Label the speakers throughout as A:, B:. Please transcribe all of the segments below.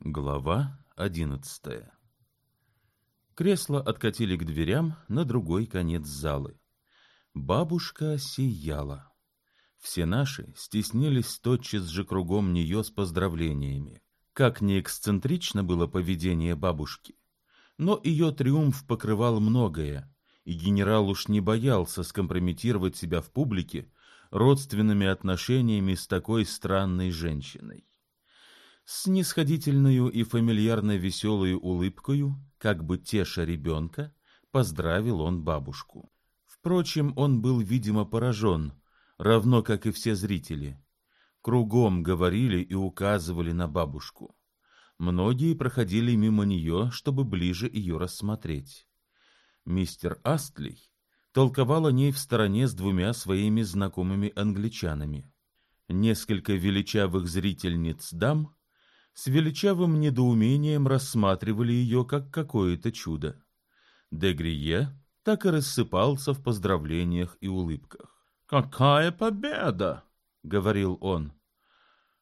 A: Глава одиннадцатая Кресло откатили к дверям на другой конец залы. Бабушка сияла. Все наши стеснились тотчас же кругом нее с поздравлениями. Как не эксцентрично было поведение бабушки. Но ее триумф покрывал многое, и генерал уж не боялся скомпрометировать себя в публике родственными отношениями с такой странной женщиной. С снисходительную и фамильярно веселую улыбкою, как бы теша ребенка, поздравил он бабушку. Впрочем, он был, видимо, поражен, равно как и все зрители. Кругом говорили и указывали на бабушку. Многие проходили мимо нее, чтобы ближе ее рассмотреть. Мистер Астлей толковал о ней в стороне с двумя своими знакомыми англичанами. Несколько величавых зрительниц дам с величавым недоумением рассматривали ее как какое-то чудо. Дегрие так и рассыпался в поздравлениях и улыбках.
B: «Какая победа!» — говорил он.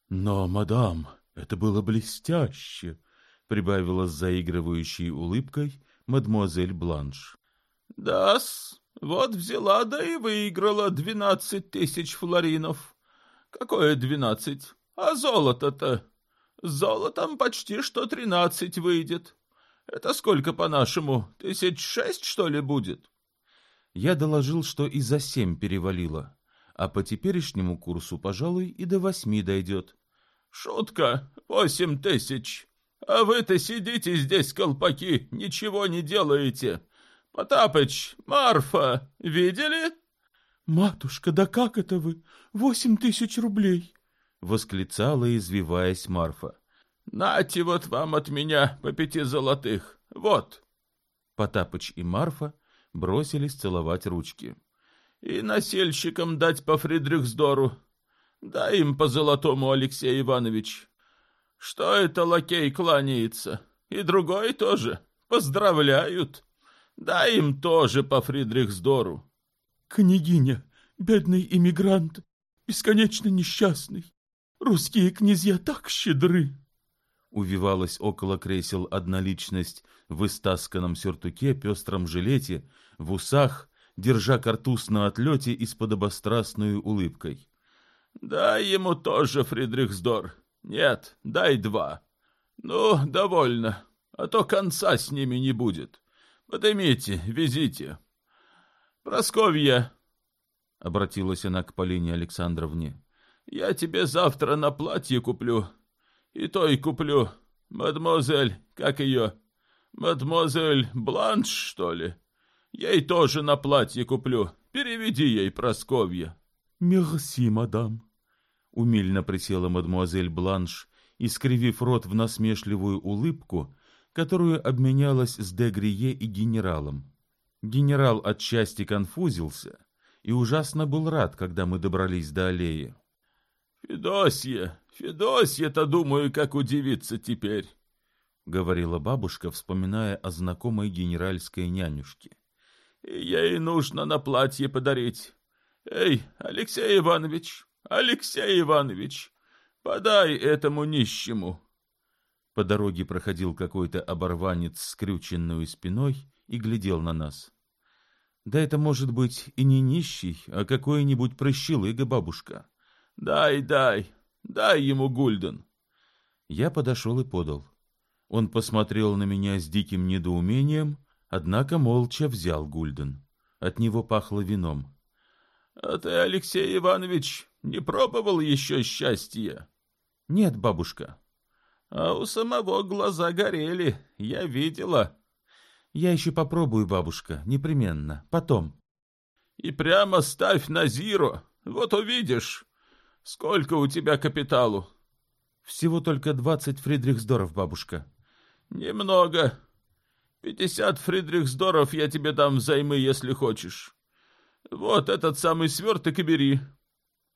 C: «Но, мадам, это было блестяще!» — прибавила с заигрывающей улыбкой мадемуазель Бланш.
B: «Да-с, вот взяла да и выиграла двенадцать тысяч флоринов. Какое двенадцать? А золото-то? Золотом почти что тринадцать выйдет. Это сколько по-нашему? Тысяч шесть, что ли, будет?»
A: Я доложил, что и за семь перевалило, а по теперешнему курсу, пожалуй, и до восьми дойдет.
B: «Шутка, восемь тысяч. А вы-то сидите здесь, колпаки, ничего не делаете. Потапыч, Марфа, видели?»
C: «Матушка, да как это вы? Восемь тысяч рублей!»
A: — восклицала, извиваясь Марфа.
B: «Нате вот вам от меня по пяти золотых. Вот!»
A: Потапыч и Марфа бросились целовать ручки.
B: «И насельщикам дать по Фридрихсдору. Дай им по золотому, Алексей Иванович. Что это лакей кланяется? И другой тоже. Поздравляют. Дай им тоже по Фридрихсдору».
C: «Княгиня, бедный иммигрант, бесконечно несчастный. Русские князья так щедры!»
A: Увивалась около кресел одна личность в истасканном сюртуке, пестром жилете, в усах, держа картуз на отлете и с подобострастной улыбкой.
B: «Дай ему тоже, Фридрихсдор. Нет, дай два. Ну, довольно, а то конца с ними не будет. Поднимите, везите. Просковья!» — обратилась она к Полине Александровне. Я тебе завтра на платье куплю. И то и куплю. Мадемуазель, как ее? Мадемуазель Бланш, что ли? Ей тоже на платье куплю. Переведи ей, Просковья.
C: Мерси, мадам.
A: Умильно присела мадемуазель Бланш, искривив рот в насмешливую улыбку, которую обменялась с Дегрие и генералом. Генерал от счастья конфузился и ужасно был рад, когда мы добрались до аллеи.
B: «Федосья, Федосья-то, думаю, как удивиться теперь», — говорила бабушка, вспоминая о знакомой генеральской нянюшке. «Ей нужно на платье подарить. Эй, Алексей Иванович, Алексей Иванович, подай этому нищему».
A: По дороге проходил какой-то оборванец с скрюченную спиной и глядел на нас. Да это может быть и не нищий, а какой-нибудь прыщелыга бабушка.
B: Дай, дай, дай ему гульден.
A: Я подошел и подал. Он посмотрел на меня с диким недоумением, однако молча взял гульден. От него пахло вином.
B: — А ты, Алексей Иванович, не пробовал еще счастья?
A: — Нет, бабушка.
B: — А у самого глаза горели, я видела.
A: — Я еще попробую, бабушка, непременно, потом.
B: — И прямо ставь на зиро, вот увидишь. Сколько у тебя капиталу?
A: Всего только двадцать фридрихсдоров, бабушка.
B: Немного. Пятьдесят фридрихсдоров я тебе дам взаймы, если хочешь. Вот этот самый сверток и бери.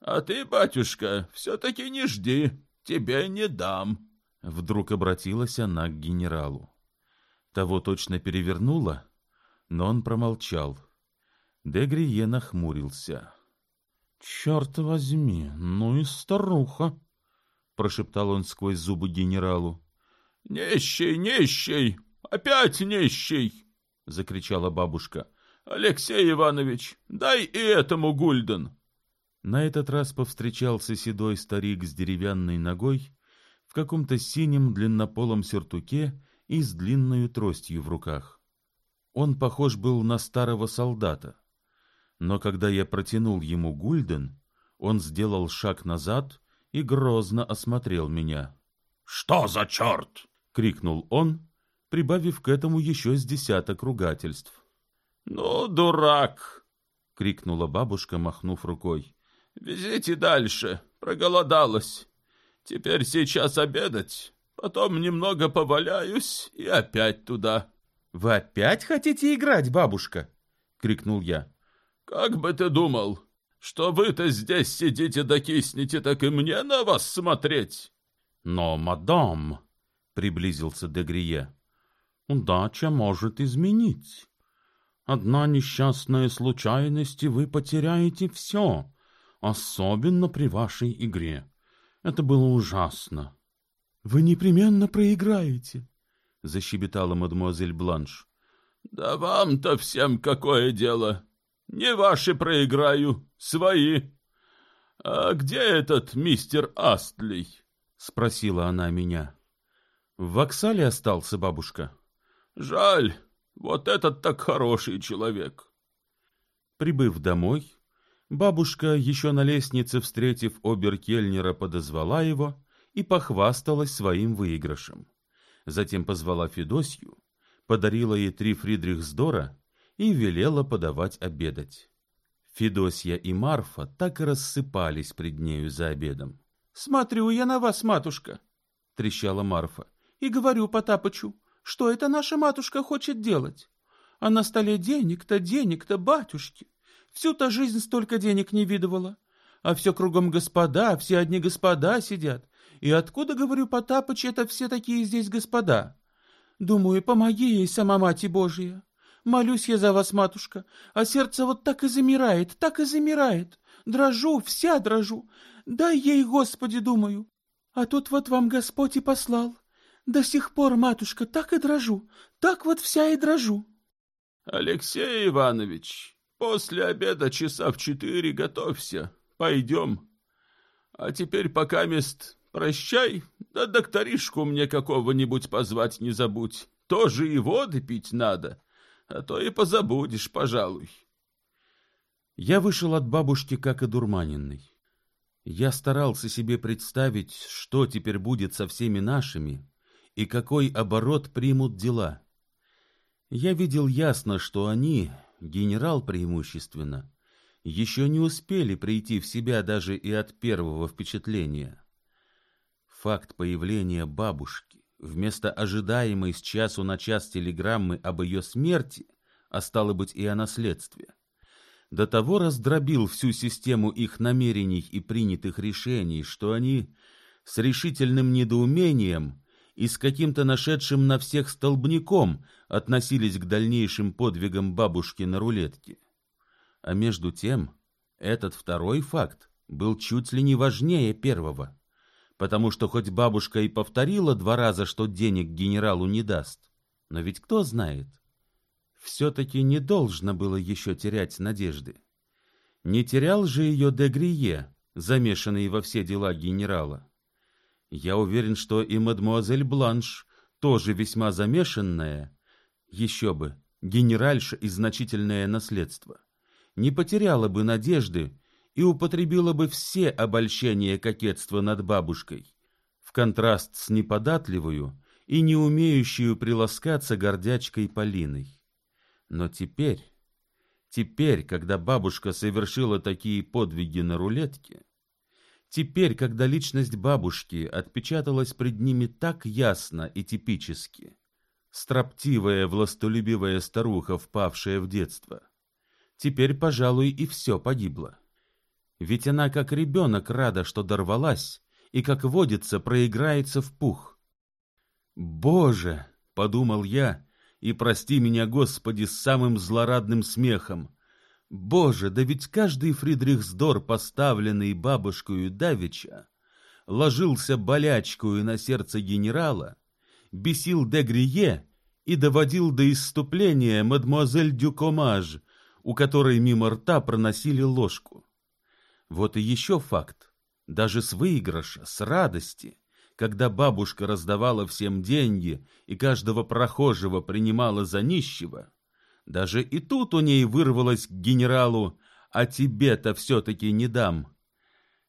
B: А ты, батюшка, все-таки не жди, тебе не дам.
A: Вдруг обратилась она к генералу. Того точно перевернула, но он промолчал. Дегрие нахмурился.
C: «Черт возьми, ну и старуха!» — прошептал он сквозь зубы генералу.
B: Нищий, нищий, опять нищий! — закричала бабушка. Алексей Иванович, дай и этому гульден.
A: На этот раз повстречался седой старик с деревянной ногой в каком-то синем длиннополом сюртуке и с длинной тростью в руках. Он похож был на старого солдата. Но когда я протянул ему гульден, он сделал шаг назад и грозно осмотрел меня.
B: «Что за черт?»
A: — крикнул он, прибавив к этому еще с десяток ругательств.
B: «Ну, дурак!» — крикнула бабушка, махнув рукой. «Везите дальше, проголодалась. Теперь сейчас обедать, потом немного поваляюсь и опять туда».
A: «Вы опять хотите играть, бабушка?» — крикнул я.
B: «Как бы ты думал, что вы-то здесь сидите да киснете, так и мне на вас смотреть?»
A: «Но, мадам», — приблизился Дегрие, — «удача может изменить. Одна несчастная случайность, и вы потеряете все, особенно при вашей игре. Это было ужасно». «Вы непременно проиграете», — защебетала мадемуазель Бланш.
B: «Да вам-то всем какое дело? Не ваши проиграю, свои. А где этот мистер Астлей?» — спросила она меня.
A: «В воксале остался, бабушка».
B: «Жаль, вот этот так хороший человек».
A: Прибыв домой, бабушка, еще на лестнице встретив оберкельнера, подозвала его и похвасталась своим выигрышем затем позвала Федосью, подарила ей три Фридрихсдора и велела подавать обедать. Федосья и Марфа так и рассыпались пред нею за обедом.
C: — Смотрю я на вас, матушка, — трещала Марфа, — и говорю Потапычу, что это наша матушка хочет делать. А на столе денег-то, денег-то, батюшки. Всю-то жизнь столько денег не видывала. А все кругом господа, все одни господа сидят. И откуда, говорю, Потапыч, это все такие здесь господа? Думаю, помоги ей, сама Мать Божия. Молюсь я за вас, матушка, а сердце вот так и замирает, так и замирает. Дрожу, вся дрожу. Дай ей, Господи, думаю. А тут вот вам Господь и послал. До сих пор, матушка, так и дрожу, так вот вся и дрожу.
B: Алексей Иванович, после обеда часа в четыре готовься, пойдем. А теперь пока мест Прощай, да докторишку мне какого-нибудь позвать не забудь. Тоже и воды пить надо, а то и позабудешь, пожалуй.
A: Я вышел от бабушки как одурманенный. Я старался себе представить, что теперь будет со всеми нашими и какой оборот примут дела. Я видел ясно, что они, генерал преимущественно, еще не успели прийти в себя даже и от первого впечатления. Факт появления бабушки вместо ожидаемой с часу на час телеграммы об ее смерти, а стало быть и о наследстве, до того раздробил всю систему их намерений и принятых решений, что они с решительным недоумением и с каким-то нашедшим на всех столбняком относились к дальнейшим подвигам бабушки на рулетке. А между тем, этот второй факт был чуть ли не важнее первого потому что хоть бабушка и повторила два раза, что денег генералу не даст, но ведь кто знает, все-таки не должно было еще терять надежды. Не терял же ее Дегрие, замешанный во все дела генерала. Я уверен, что и мадмуазель Бланш, тоже весьма замешанная, еще бы, генеральша и значительное наследство, не потеряла бы надежды и употребила бы все обольщения кокетства над бабушкой, в контраст с неподатливую и не умеющую приласкаться гордячкой Полиной. Но теперь, теперь, когда бабушка совершила такие подвиги на рулетке, теперь, когда личность бабушки отпечаталась пред ними так ясно и типически, строптивая, властолюбивая старуха, впавшая в детство, теперь, пожалуй, и все погибло. Ведь она как ребенок рада, что дорвалась, и, как водится, проиграется в пух. «Боже!» — подумал я, и прости меня, Господи, с самым злорадным смехом. Боже, да ведь каждый Фридрихсдор, поставленный бабушкою Давича, ложился болячкою на сердце генерала бесил де Грие и доводил до исступления мадемуазель Дюкомаж, у которой мимо рта проносили ложку. Вот и еще факт. Даже с выигрыша, с радости, когда бабушка раздавала всем деньги и каждого прохожего принимала за нищего, даже и тут у ней вырвалось к генералу «А тебе-то все-таки не дам».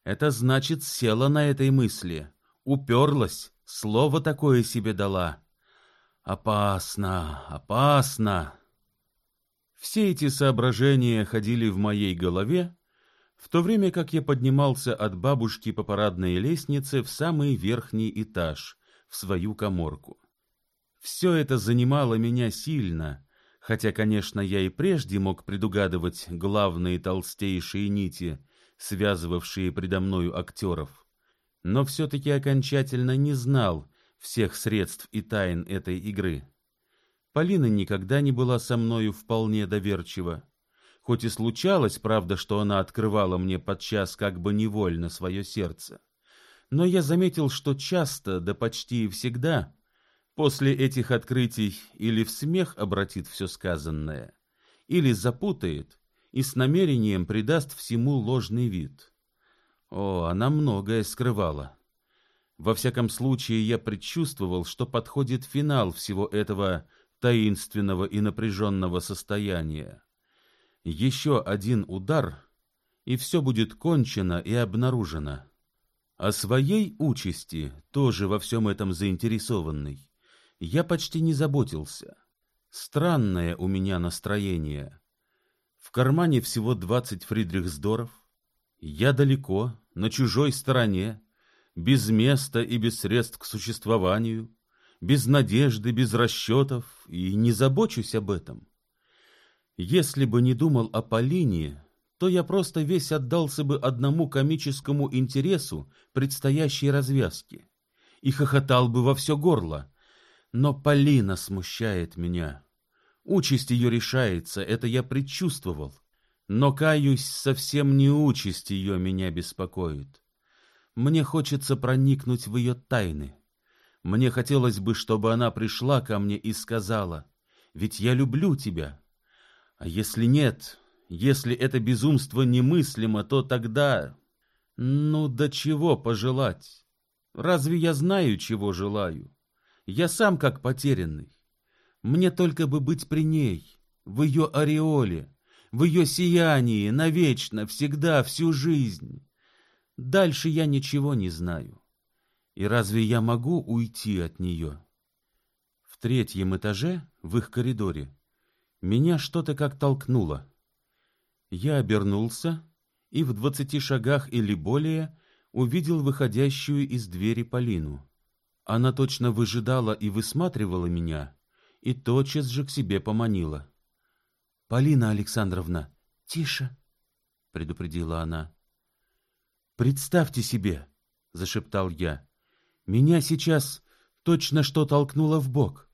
A: Это значит, села на этой мысли, уперлась, слово такое себе дала. Опасно, опасно. Все эти соображения ходили в моей голове, в то время как я поднимался от бабушки по парадной лестнице в самый верхний этаж, в свою коморку. Все это занимало меня сильно, хотя, конечно, я и прежде мог предугадывать главные толстейшие нити, связывавшие предо мною актеров, но все-таки окончательно не знал всех средств и тайн этой игры. Полина никогда не была со мною вполне доверчива. Хоть и случалось, правда, что она открывала мне подчас как бы невольно свое сердце. Но я заметил, что часто, да почти всегда, после этих открытий или в смех обратит все сказанное, или запутает и с намерением придаст всему ложный вид. О, она многое скрывала. Во всяком случае, я предчувствовал, что подходит финал всего этого таинственного и напряженного состояния. Еще один удар, и все будет кончено и обнаружено. О своей участи, тоже во всем этом заинтересованный, я почти не заботился. Странное у меня настроение. В кармане всего двадцать фридрихсдоров. Я далеко, на чужой стороне, без места и без средств к существованию, без надежды, без расчетов, и не забочусь об этом. Если бы не думал о Полине, то я просто весь отдался бы одному комическому интересу предстоящей развязки и хохотал бы во все горло. Но Полина смущает меня. Участь ее решается, это я предчувствовал. Но, каюсь, совсем не участь ее меня беспокоит. Мне хочется проникнуть в ее тайны. Мне хотелось бы, чтобы она пришла ко мне и сказала, «Ведь я люблю тебя, а если нет, если это безумство немыслимо, то тогда... Ну, до чего пожелать? Разве я знаю, чего желаю? Я сам как потерянный. Мне только бы быть при ней, в ее ореоле, в ее сиянии, навечно, всегда, всю жизнь. Дальше я ничего не знаю. И разве я могу уйти от нее? В третьем этаже, в их коридоре, меня что-то как толкнуло. Я обернулся и в двадцати шагах или более увидел выходящую из двери Полину. Она точно выжидала и высматривала меня, и тотчас же к себе поманила. — Полина Александровна, тише, — предупредила она. — Представьте себе, — зашептал я, — меня сейчас точно что толкнуло в бок.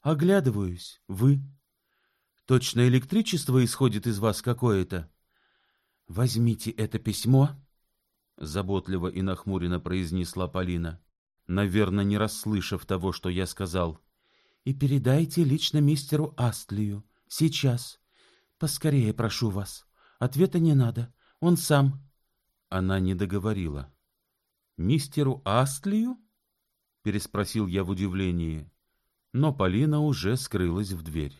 A: Оглядываюсь, вы. Точно электричество исходит из вас какое-то. Возьмите это письмо, заботливо и нахмуренно произнесла Полина, наверное, не расслышав того, что я сказал. И передайте лично мистеру Астлию. Сейчас. Поскорее прошу вас. Ответа не надо. Он сам. Она не договорила. Мистеру Астлию? переспросил я в удивлении. Но Полина уже скрылась в дверь.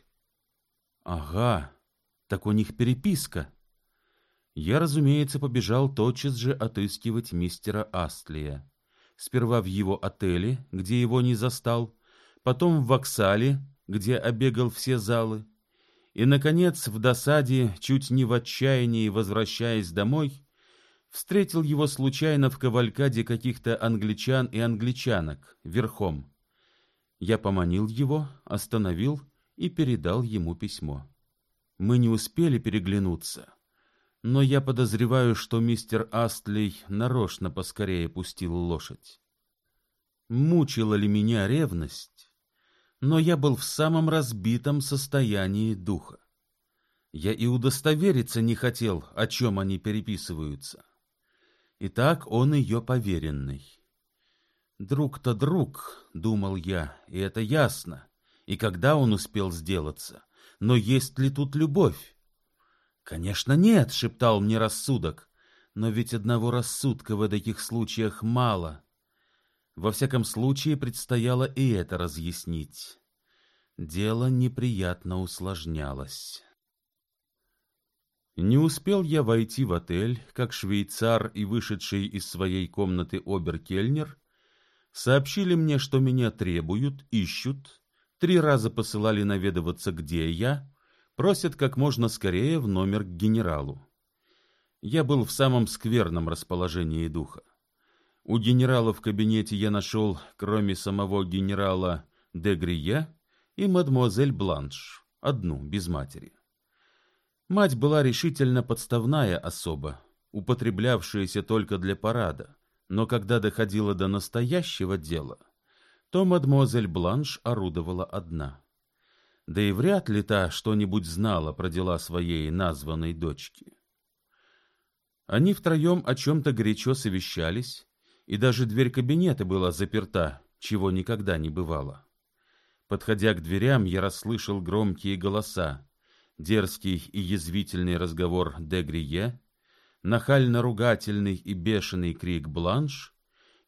A: Ага, так у них переписка. Я, разумеется, побежал тотчас же отыскивать мистера Астлия. Сперва в его отеле, где его не застал, потом в Воксале, где обегал все залы, и, наконец, в досаде, чуть не в отчаянии, возвращаясь домой, встретил его случайно в кавалькаде каких-то англичан и англичанок, верхом. Я поманил его, остановил и передал ему письмо. Мы не успели переглянуться, но я подозреваю, что мистер Астлей нарочно поскорее пустил лошадь. Мучила ли меня ревность? Но я был в самом разбитом состоянии духа. Я и удостовериться не хотел, о чем они переписываются. Итак, он ее поверенный. Друг-то друг, думал я, и это ясно. И когда он успел сделаться? Но есть ли тут любовь? Конечно, нет, шептал мне рассудок. Но ведь одного рассудка в таких случаях мало. Во всяком случае, предстояло и это разъяснить. Дело неприятно усложнялось. Не успел я войти в отель, как швейцар и вышедший из своей комнаты оберкельнер сообщили мне, что меня требуют, ищут, три раза посылали наведываться, где я, просят как можно скорее в номер к генералу. Я был в самом скверном расположении духа. У генерала в кабинете я нашел, кроме самого генерала де Грие, и мадемуазель Бланш, одну, без матери. Мать была решительно подставная особа, употреблявшаяся только для парада, но когда доходило до настоящего дела, то мадемуазель Бланш орудовала одна. Да и вряд ли та что-нибудь знала про дела своей названной дочки. Они втроем о чем-то горячо совещались, и даже дверь кабинета была заперта, чего никогда не бывало. Подходя к дверям, я расслышал громкие голоса, дерзкий и язвительный разговор де Грие, нахально-ругательный и бешеный крик Бланш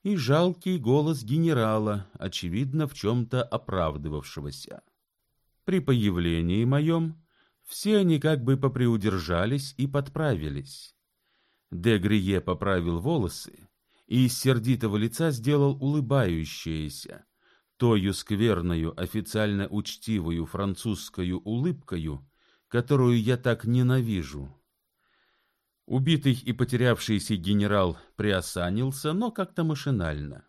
A: и жалкий голос генерала, очевидно, в чем-то оправдывавшегося. При появлении моем все они как бы поприудержались и подправились. Де Грие поправил волосы, и из сердитого лица сделал улыбающееся, тою скверною, официально учтивую французскую улыбкою, которую я так ненавижу. Убитый и потерявшийся генерал приосанился, но как-то машинально.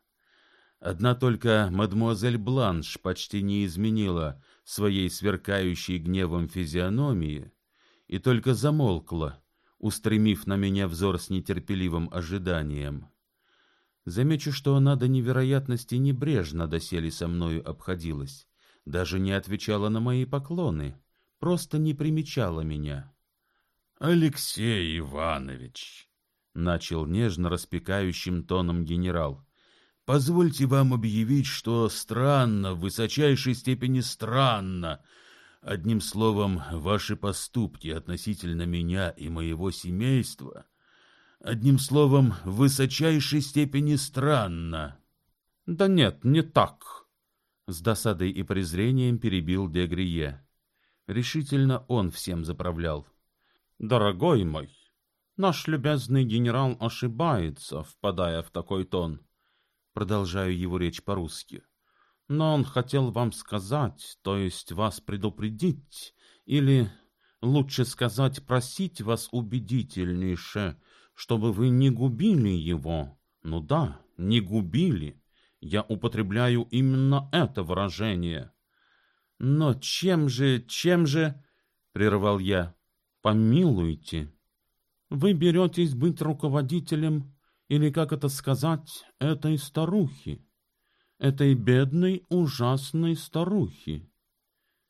A: Одна только мадмуазель Бланш почти не изменила своей сверкающей гневом физиономии и только замолкла, устремив на меня взор с нетерпеливым ожиданием. Замечу, что она до невероятности небрежно доселе со мною обходилась, даже не отвечала на мои поклоны, просто не примечала меня.
B: Алексей Иванович, начал нежно распекающим тоном генерал. Позвольте вам объявить, что странно, в высочайшей степени странно. Одним словом, ваши поступки относительно меня и моего семейства Одним словом, в высочайшей степени странно.
C: — Да нет, не так. С досадой и презрением перебил Дегрие. Решительно он всем заправлял. — Дорогой мой, наш любезный генерал ошибается, впадая в такой тон. Продолжаю его речь по-русски. Но он хотел вам сказать, то есть вас предупредить, или, лучше сказать, просить вас убедительнейше, чтобы вы не губили его. Ну да, не губили. Я употребляю именно это выражение. Но чем же, чем же, прервал я, помилуйте. Вы беретесь быть руководителем, или, как это сказать, этой старухи, этой бедной, ужасной старухи.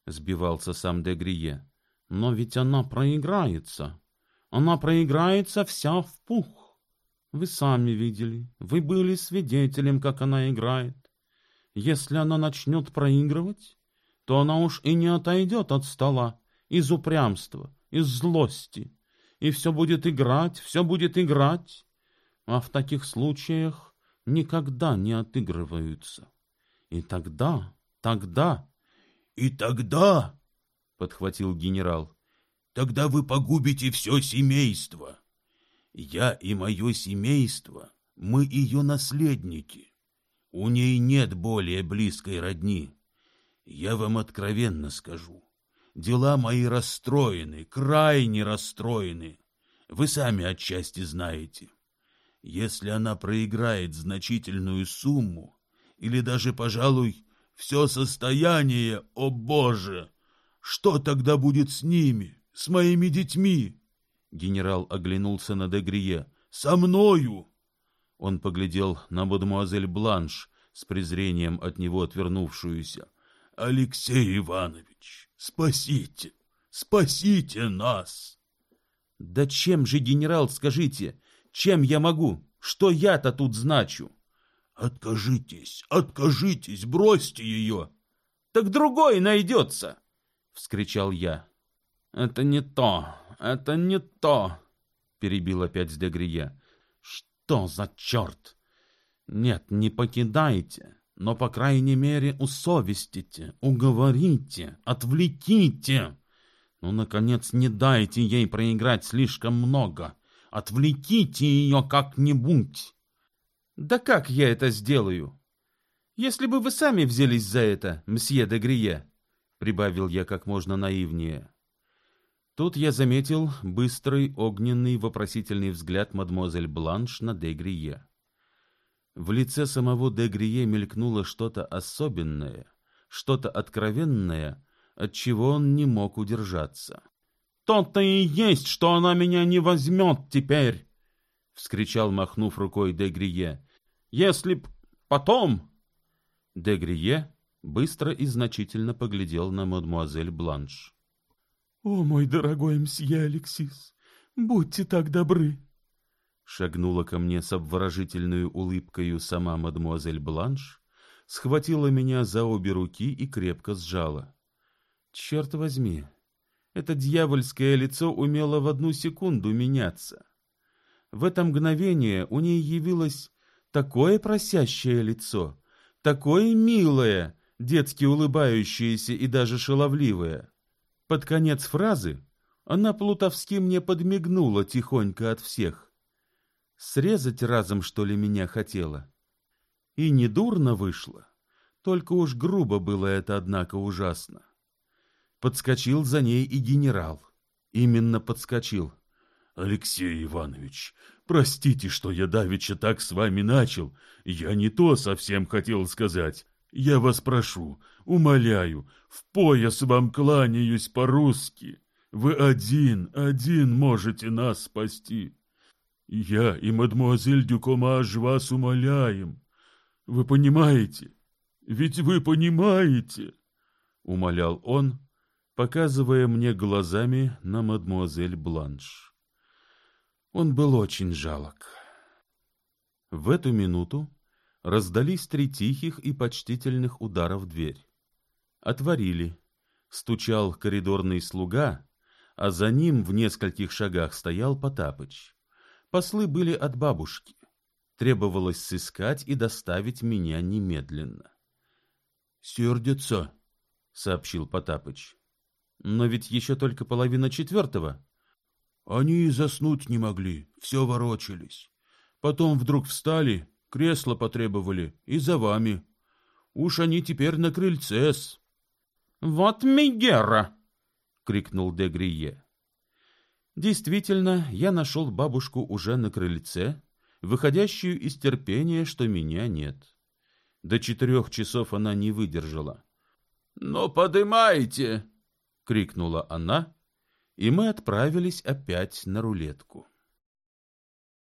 C: Сбивался сам Дегрие. Но ведь она проиграется. Она проиграется вся в пух. Вы сами видели, вы были свидетелем, как она играет. Если она начнет проигрывать, то она уж и не отойдет от стола из упрямства, из злости, и все будет играть, все будет играть, а в таких случаях никогда не отыгрываются. И тогда, тогда...
B: — И тогда, — подхватил генерал, Тогда вы погубите все семейство. Я и мое семейство, мы ее наследники. У ней нет более близкой родни. Я вам откровенно скажу. Дела мои расстроены, крайне расстроены. Вы сами отчасти знаете. Если она проиграет значительную сумму, или даже, пожалуй, все состояние, о боже, что тогда будет с ними? с моими детьми. Генерал оглянулся на Дегрие. Со мною. Он поглядел на мадемуазель Бланш с презрением от него отвернувшуюся. Алексей Иванович, спасите, спасите нас.
C: Да чем же, генерал, скажите, чем я могу? Что я-то тут значу?
B: Откажитесь, откажитесь, бросьте ее.
C: Так другой найдется, вскричал я. Это не то, это не то, перебил опять Дегрие. Что за черт? Нет, не покидайте, но, по крайней мере, усовестите, уговорите, отвлеките. Ну, наконец, не дайте ей проиграть слишком много. Отвлеките ее как-нибудь. Да как я это сделаю? Если бы вы сами взялись за это, мсье де Грие, прибавил я как можно наивнее. Тут я заметил быстрый огненный вопросительный взгляд мадемуазель Бланш на де Грие. В лице самого де Грие мелькнуло что-то особенное, что-то откровенное, от чего он не мог удержаться. «То-то и есть, что она меня не возьмет теперь!» — вскричал, махнув рукой де Грие. «Если б потом...» Де Грие быстро и значительно поглядел на мадемуазель Бланш. «О, мой дорогой мсье Алексис, будьте так добры!» Шагнула ко мне с обворожительной улыбкою сама мадемуазель Бланш, схватила меня за обе руки и крепко сжала. Черт возьми, это дьявольское лицо умело в одну секунду меняться. В это мгновение у ней явилось такое просящее лицо, такое милое, детски улыбающееся и даже шаловливое, под конец фразы она плутовски мне подмигнула тихонько от всех. Срезать разом, что ли, меня хотела? И недурно вышло, только уж грубо было это, однако, ужасно. Подскочил за ней и генерал. Именно подскочил.
B: «Алексей Иванович, простите, что я давеча так с вами начал. Я не то совсем хотел сказать. Я вас прошу, умоляю, в пояс вам кланяюсь по-русски. Вы один, один можете нас спасти. Я и мадемуазель Дюкомаж вас умоляем. Вы понимаете? Ведь вы понимаете?» Умолял он, показывая мне глазами на мадемуазель Бланш. Он был очень жалок.
A: В эту минуту раздались три тихих и почтительных удара в дверь. Отворили. Стучал коридорный слуга, а за ним в нескольких шагах стоял Потапыч. Послы были от бабушки. Требовалось сыскать и доставить меня немедленно.
B: «Сердятся», — сообщил Потапыч.
A: «Но ведь еще только половина четвертого».
B: «Они и заснуть не могли, все ворочались. Потом вдруг встали, кресло потребовали и за вами. Уж они теперь на крыльце-с».
C: «Вот Мегера!» — крикнул Дегрие.
A: Действительно, я нашел бабушку уже на крыльце, выходящую из терпения, что меня нет. До четырех часов она не выдержала.
B: «Ну, подымайте!»
A: — крикнула она, и мы отправились опять на рулетку.